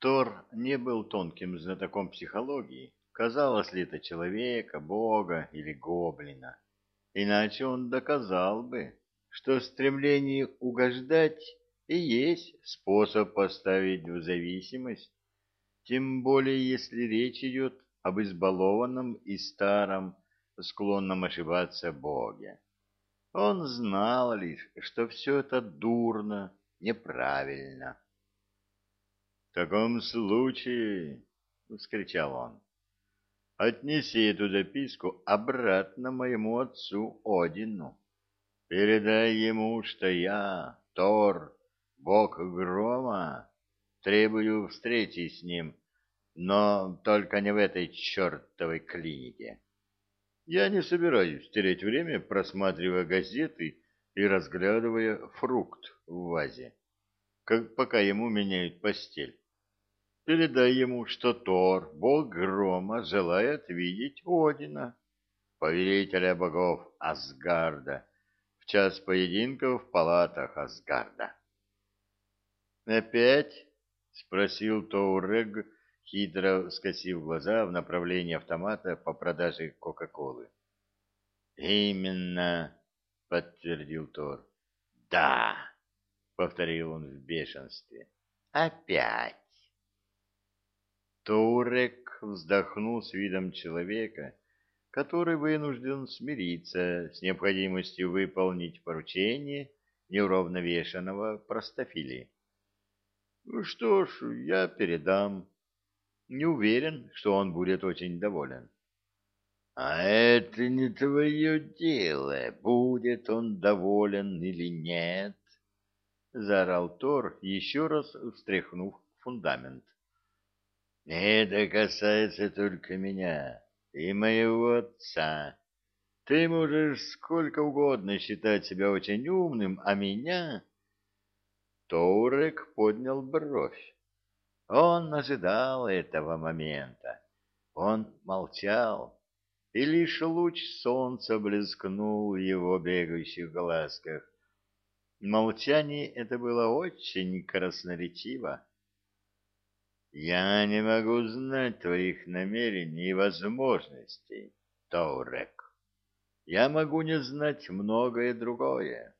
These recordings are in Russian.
Тор не был тонким знатоком психологии, казалось ли это человека, бога или гоблина. Иначе он доказал бы, что стремление угождать и есть способ поставить в зависимость, тем более если речь идет об избалованном и старом, склонном ошибаться Боге. Он знал лишь, что все это дурно, неправильно. — таком случае, — вскричал он, — отнеси эту записку обратно моему отцу Одину. Передай ему, что я, Тор, бог грома, требую встречи с ним, но только не в этой чертовой клинике. Я не собираюсь терять время, просматривая газеты и разглядывая фрукт в вазе, как пока ему меняют постель. Передай ему, что Тор, бог грома, желает видеть Одина, повелителя богов Асгарда, в час поединка в палатах Асгарда. «Опять?» — спросил Тоурег, хитро скосив глаза в направлении автомата по продаже Кока-Колы. «Именно!» — подтвердил Тор. «Да!» — повторил он в бешенстве. «Опять!» Тоурек вздохнул с видом человека, который вынужден смириться с необходимостью выполнить поручение неуравновешенного простофили. «Ну что ж, я передам. Не уверен, что он будет очень доволен». «А это не твое дело, будет он доволен или нет», — заорал Тор, еще раз встряхнув фундамент. Это касается только меня и моего отца. Ты можешь сколько угодно считать себя очень умным, а меня... Тоурек поднял бровь. Он ожидал этого момента. Он молчал, и лишь луч солнца блескнул в его бегающих глазках. Молчание это было очень красноречиво. Я не могу знать твоих намерений и возможностей, Таурек. Я могу не знать многое другое.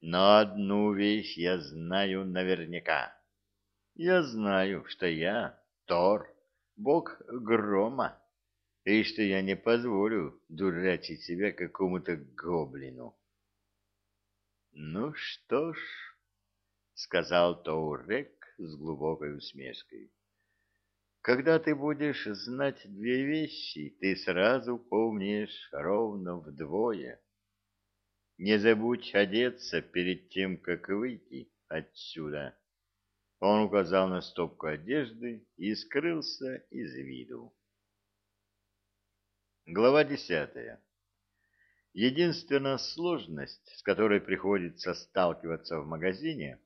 Но одну вещь я знаю наверняка. Я знаю, что я Тор, бог грома, и что я не позволю дурачить себя какому-то гоблину. — Ну что ж, — сказал Таурек, с глубокой усмешкой. Когда ты будешь знать две вещи, ты сразу помнишь ровно вдвое. Не забудь одеться перед тем, как выйти отсюда. Он указал на стопку одежды и скрылся из виду. Глава десятая. Единственная сложность, с которой приходится сталкиваться в магазине,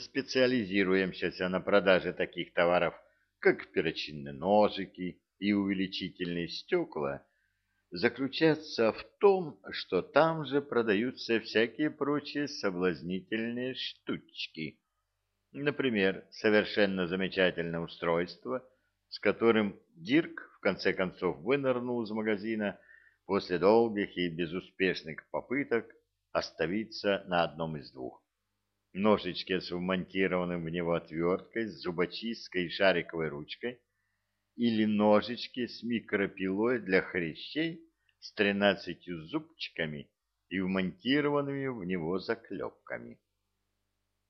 специализируемся на продаже таких товаров, как перочинные ножики и увеличительные стекла, заключается в том, что там же продаются всякие прочие соблазнительные штучки. Например, совершенно замечательное устройство, с которым Дирк в конце концов вынырнул из магазина после долгих и безуспешных попыток оставиться на одном из двух ножички с вмонтированным в него отверткой, с зубочисткой и шариковой ручкой, или ножички с микропилой для хрящей с тринадцатью зубчиками и вмонтированными в него заклепками.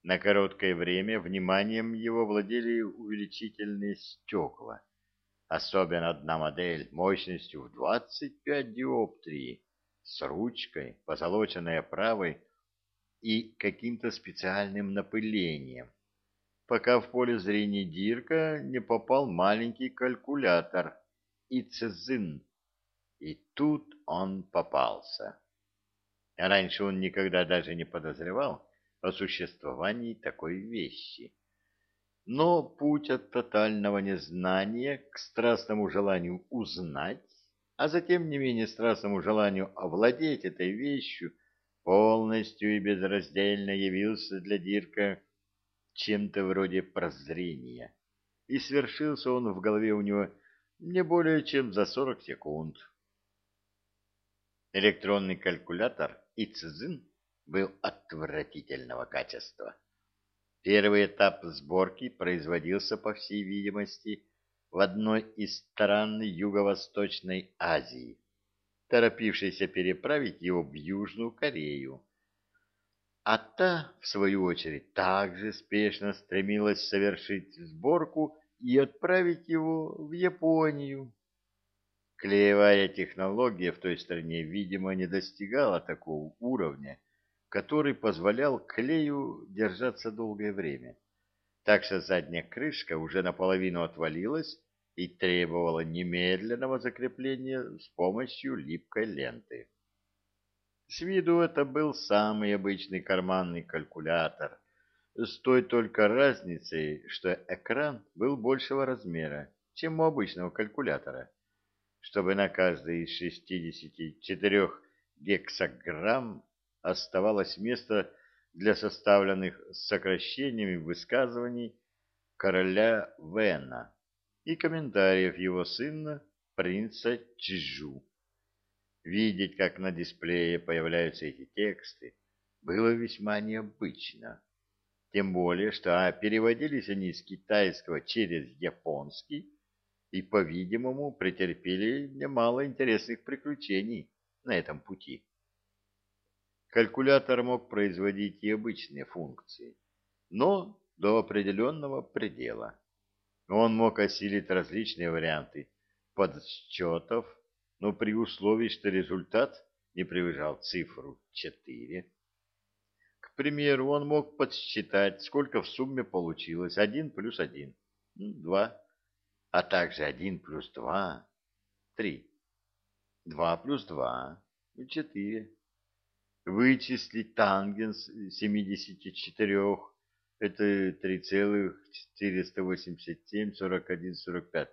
На короткое время вниманием его владели увеличительные стекла, особенно одна модель мощностью в 25 диоптрий с ручкой, позолоченной оправой и каким-то специальным напылением, пока в поле зрения Дирка не попал маленький калькулятор Ицзин. И тут он попался. Раньше он никогда даже не подозревал о существовании такой вещи. Но путь от тотального незнания к страстному желанию узнать, а затем не менее страстному желанию овладеть этой вещью, полностью и безраздельно явился для Дирка чем-то вроде прозрения, и свершился он в голове у него не более чем за 40 секунд. Электронный калькулятор ИЦЗИН был отвратительного качества. Первый этап сборки производился, по всей видимости, в одной из стран Юго-Восточной Азии, торопившейся переправить его в Южную Корею. А та, в свою очередь, также спешно стремилась совершить сборку и отправить его в Японию. Клеевая технология в той стране, видимо, не достигала такого уровня, который позволял клею держаться долгое время. Так что задняя крышка уже наполовину отвалилась и требовала немедленного закрепления с помощью липкой ленты. С виду это был самый обычный карманный калькулятор, с той только разницей, что экран был большего размера, чем у обычного калькулятора чтобы на каждый из 64 гексаграмм оставалось место для составленных с сокращениями высказываний короля Вена и комментариев его сына, принца Чжу. Видеть, как на дисплее появляются эти тексты, было весьма необычно. Тем более, что а, переводились они с китайского через японский, и, по-видимому, претерпели немало интересных приключений на этом пути. Калькулятор мог производить и обычные функции, но до определенного предела. Он мог осилить различные варианты подсчетов, но при условии, что результат не превышал цифру 4. К примеру, он мог подсчитать, сколько в сумме получилось 1 плюс 1, 2 а также 1 плюс 2 — 3. 2 плюс 2 — 4. Вычислить тангенс 74 — это 3,487, 41, 45.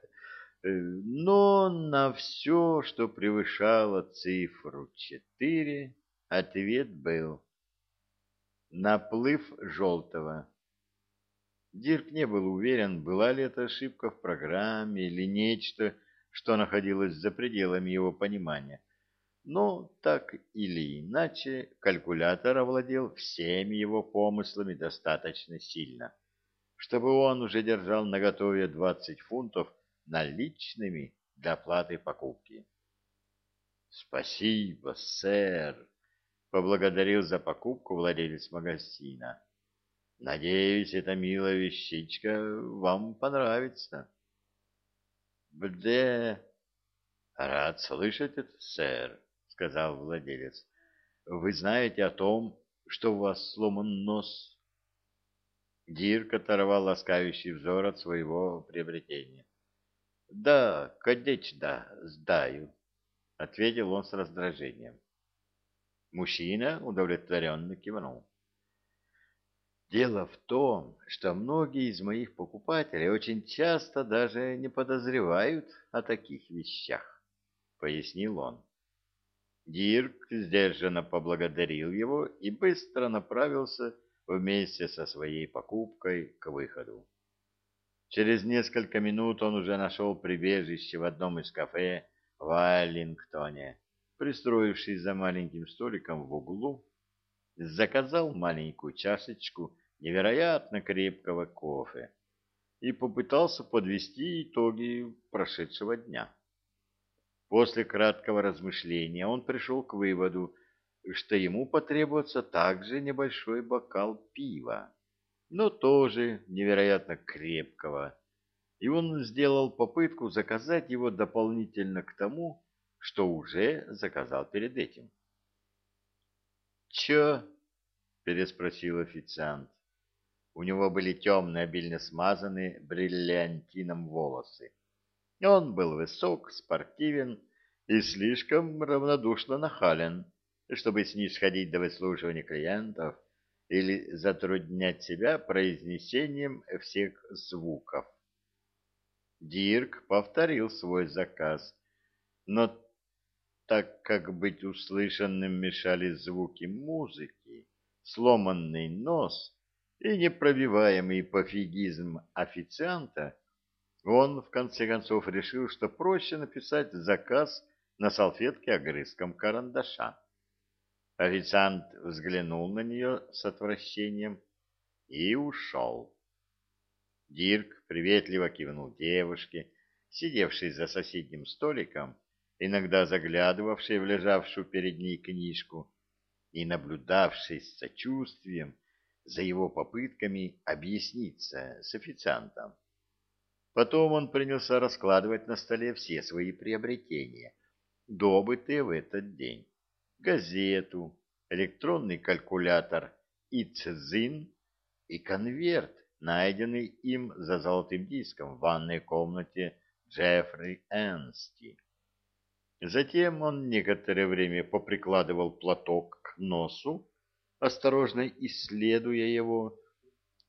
Но на все, что превышало цифру 4, ответ был наплыв желтого. Дирк не был уверен, была ли это ошибка в программе или нечто, что находилось за пределами его понимания. Но так или иначе, калькулятор овладел всеми его помыслами достаточно сильно, чтобы он уже держал наготове 20 фунтов наличными для оплаты покупки. «Спасибо, сэр!» — поблагодарил за покупку владелец магазина. Надеюсь, эта милая вещичка вам понравится. Бде, рад слышать это, сэр, сказал владелец. Вы знаете о том, что у вас сломан нос? Дирк оторвал ласкающий взор от своего приобретения. — Да, конечно, сдаю, — ответил он с раздражением. Мужчина удовлетворенно кивнул. Дело в том, что многие из моих покупателей очень часто даже не подозревают о таких вещах, — пояснил он. Дирк сдержанно поблагодарил его и быстро направился вместе со своей покупкой к выходу. Через несколько минут он уже нашел прибежище в одном из кафе в Аллингтоне, пристроившись за маленьким столиком в углу заказал маленькую чашечку невероятно крепкого кофе и попытался подвести итоги прошедшего дня. После краткого размышления он пришел к выводу, что ему потребуется также небольшой бокал пива, но тоже невероятно крепкого, и он сделал попытку заказать его дополнительно к тому, что уже заказал перед этим. «Чё?» — переспросил официант. У него были темные, обильно смазанные бриллиантином волосы. Он был высок, спортивен и слишком равнодушно нахален, чтобы снисходить до выслушивания клиентов или затруднять себя произнесением всех звуков. Дирк повторил свой заказ, но так как быть услышанным мешали звуки музыки, сломанный нос и непробиваемый пофигизм официанта, Он, в конце концов, решил, что проще написать заказ на салфетке огрызком карандаша. Официант взглянул на нее с отвращением и ушел. Дирк приветливо кивнул девушке, сидевшей за соседним столиком, иногда заглядывавшей в лежавшую перед ней книжку и наблюдавшей с сочувствием за его попытками объясниться с официантом. Потом он принялся раскладывать на столе все свои приобретения, добытые в этот день. Газету, электронный калькулятор ИЦЗИН и конверт, найденный им за золотым диском в ванной комнате Джеффри Энсти. Затем он некоторое время поприкладывал платок к носу, осторожно исследуя его,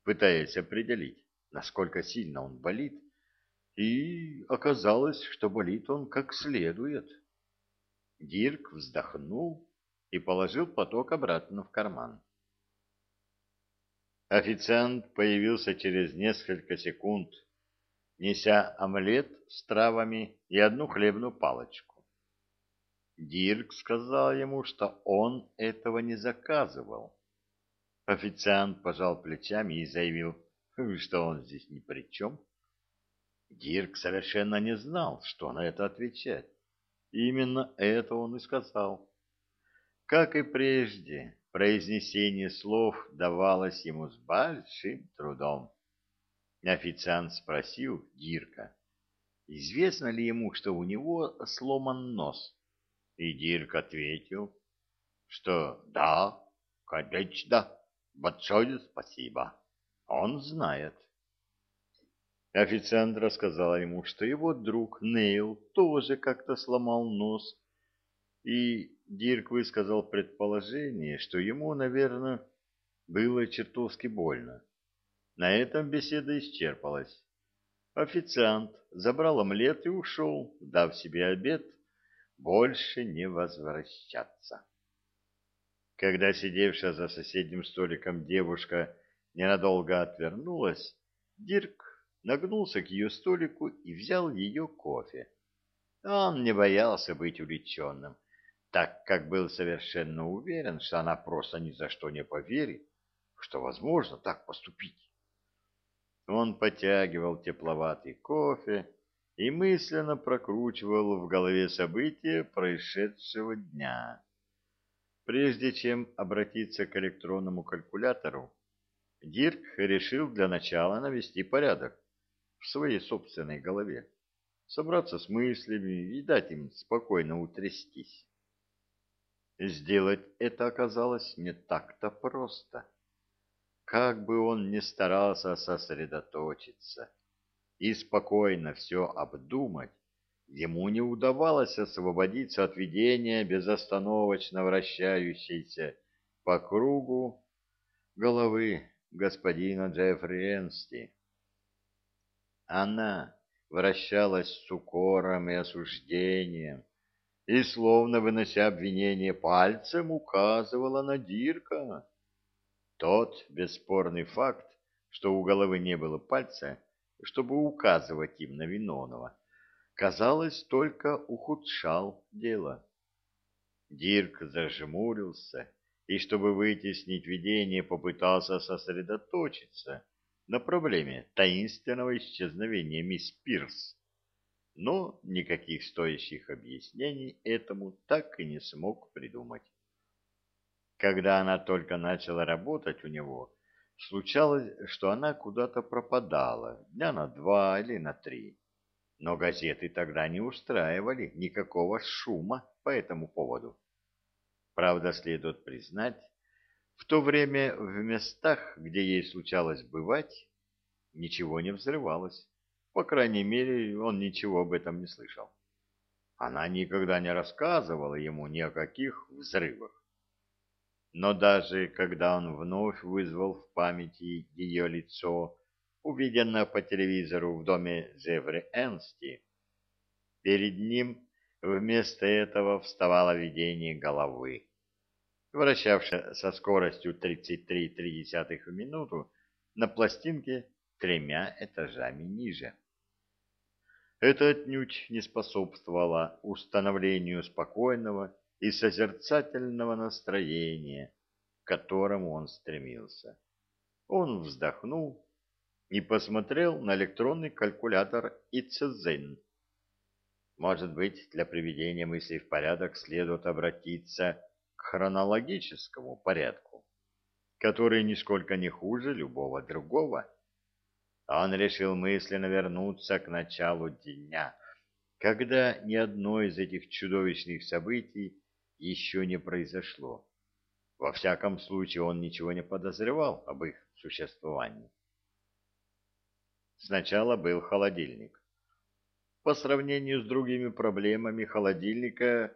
пытаясь определить, насколько сильно он болит, и оказалось, что болит он как следует. Дирк вздохнул и положил платок обратно в карман. Официант появился через несколько секунд, неся омлет с травами и одну хлебную палочку. Дирк сказал ему, что он этого не заказывал. Официант пожал плечами и заявил, что он здесь ни при чем. Дирк совершенно не знал, что на это отвечать. Именно это он и сказал. Как и прежде, Произнесение слов давалось ему с большим трудом. Официант спросил Дирка, известно ли ему, что у него сломан нос. И Дирк ответил, что да, конечно, большое спасибо, он знает. Официант рассказал ему, что его друг Нейл тоже как-то сломал нос и Дирк высказал предположение, что ему, наверное, было чертовски больно. На этом беседа исчерпалась. Официант забрал омлет и ушел, дав себе обед больше не возвращаться. Когда сидевшая за соседним столиком девушка ненадолго отвернулась, Дирк нагнулся к ее столику и взял ее кофе. Он не боялся быть увлеченным так как был совершенно уверен, что она просто ни за что не поверит, что возможно так поступить. Он потягивал тепловатый кофе и мысленно прокручивал в голове события происшедшего дня. Прежде чем обратиться к электронному калькулятору, Дирк решил для начала навести порядок в своей собственной голове, собраться с мыслями и дать им спокойно утрястись. Сделать это оказалось не так-то просто. Как бы он ни старался сосредоточиться и спокойно все обдумать, ему не удавалось освободиться от видения безостановочно вращающейся по кругу головы господина Джеффри Энсти. Она вращалась с укором и осуждением, и, словно вынося обвинение пальцем, указывала на Дирка. Тот бесспорный факт, что у головы не было пальца, чтобы указывать им на виновного, казалось, только ухудшал дело. Дирк зажмурился и, чтобы вытеснить видение, попытался сосредоточиться на проблеме таинственного исчезновения мисс Пирс но никаких стоящих объяснений этому так и не смог придумать. Когда она только начала работать у него, случалось, что она куда-то пропадала, дня на два или на три. Но газеты тогда не устраивали никакого шума по этому поводу. Правда, следует признать, в то время в местах, где ей случалось бывать, ничего не взрывалось. По крайней мере, он ничего об этом не слышал. Она никогда не рассказывала ему ни о каких взрывах. Но даже когда он вновь вызвал в памяти ее лицо, увиденное по телевизору в доме Зевры Энсти, перед ним вместо этого вставало видение головы, вращавшее со скоростью 33,3 в минуту на пластинке тремя этажами ниже. Это отнюдь не способствовало установлению спокойного и созерцательного настроения, к которому он стремился. Он вздохнул и посмотрел на электронный калькулятор Ицезен. Может быть, для приведения мыслей в порядок следует обратиться хронологическому порядку, который нисколько не хуже любого другого. Он решил мысленно вернуться к началу дня, когда ни одно из этих чудовищных событий еще не произошло. Во всяком случае, он ничего не подозревал об их существовании. Сначала был холодильник. По сравнению с другими проблемами холодильника,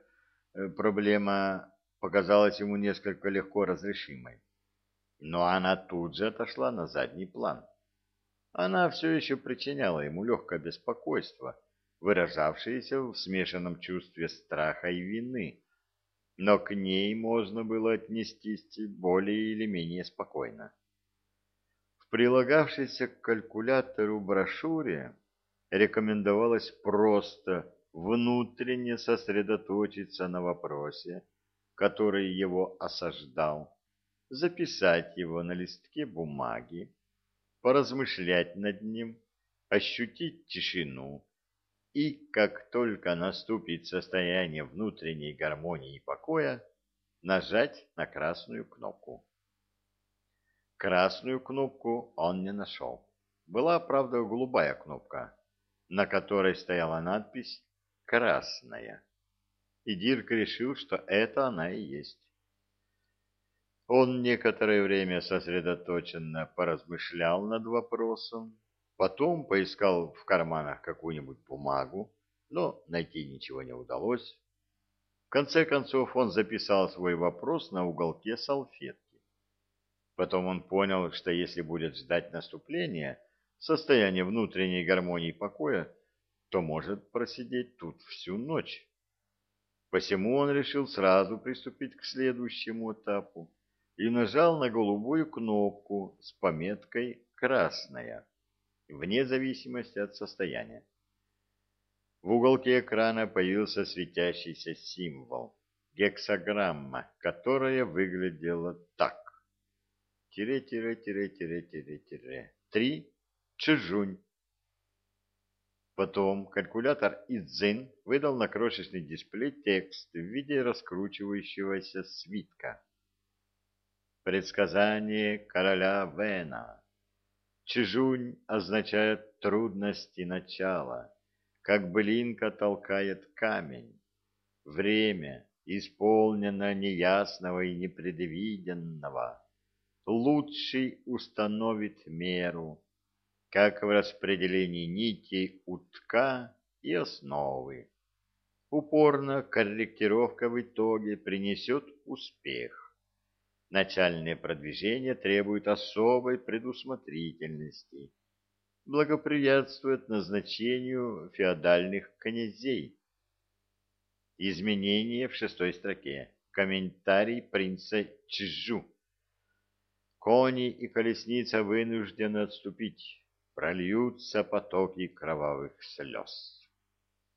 э, проблема показалась ему несколько легко разрешимой. Но она тут же отошла на задний план. Она все еще причиняла ему легкое беспокойство, выражавшееся в смешанном чувстве страха и вины, но к ней можно было отнестись более или менее спокойно прилагавшейся к калькулятору брошюре рекомендовалось просто внутренне сосредоточиться на вопросе, который его осаждал, записать его на листке бумаги, поразмышлять над ним, ощутить тишину и, как только наступит состояние внутренней гармонии и покоя, нажать на красную кнопку. Красную кнопку он не нашел. Была, правда, голубая кнопка, на которой стояла надпись «Красная». И Дирк решил, что это она и есть. Он некоторое время сосредоточенно поразмышлял над вопросом, потом поискал в карманах какую-нибудь бумагу, но найти ничего не удалось. В конце концов он записал свой вопрос на уголке салфетки. Потом он понял, что если будет ждать наступления, состояния внутренней гармонии покоя, то может просидеть тут всю ночь. Посему он решил сразу приступить к следующему этапу и нажал на голубую кнопку с пометкой «Красная», вне зависимости от состояния. В уголке экрана появился светящийся символ, гексограмма, которая выглядела так тире-тире-тире-тире-тире-тире. Три. Чжунь. Потом калькулятор Идзин выдал на крошечный дисплей текст в виде раскручивающегося свитка. Предсказание короля Вена. Чжунь означает трудности начала, как блинка толкает камень. Время исполнено неясного и непредвиденного лучший установит меру, как в распределении нитей утка и основы. Упорно корректировка в итоге принесет успех. Начальное продвижение требует особой предусмотрительности. Благоприятствует назначению феодальных князей. Изменение в шестой строке. Комментарий принца Чжу. Кони и колесница вынуждены отступить, прольются потоки кровавых слез.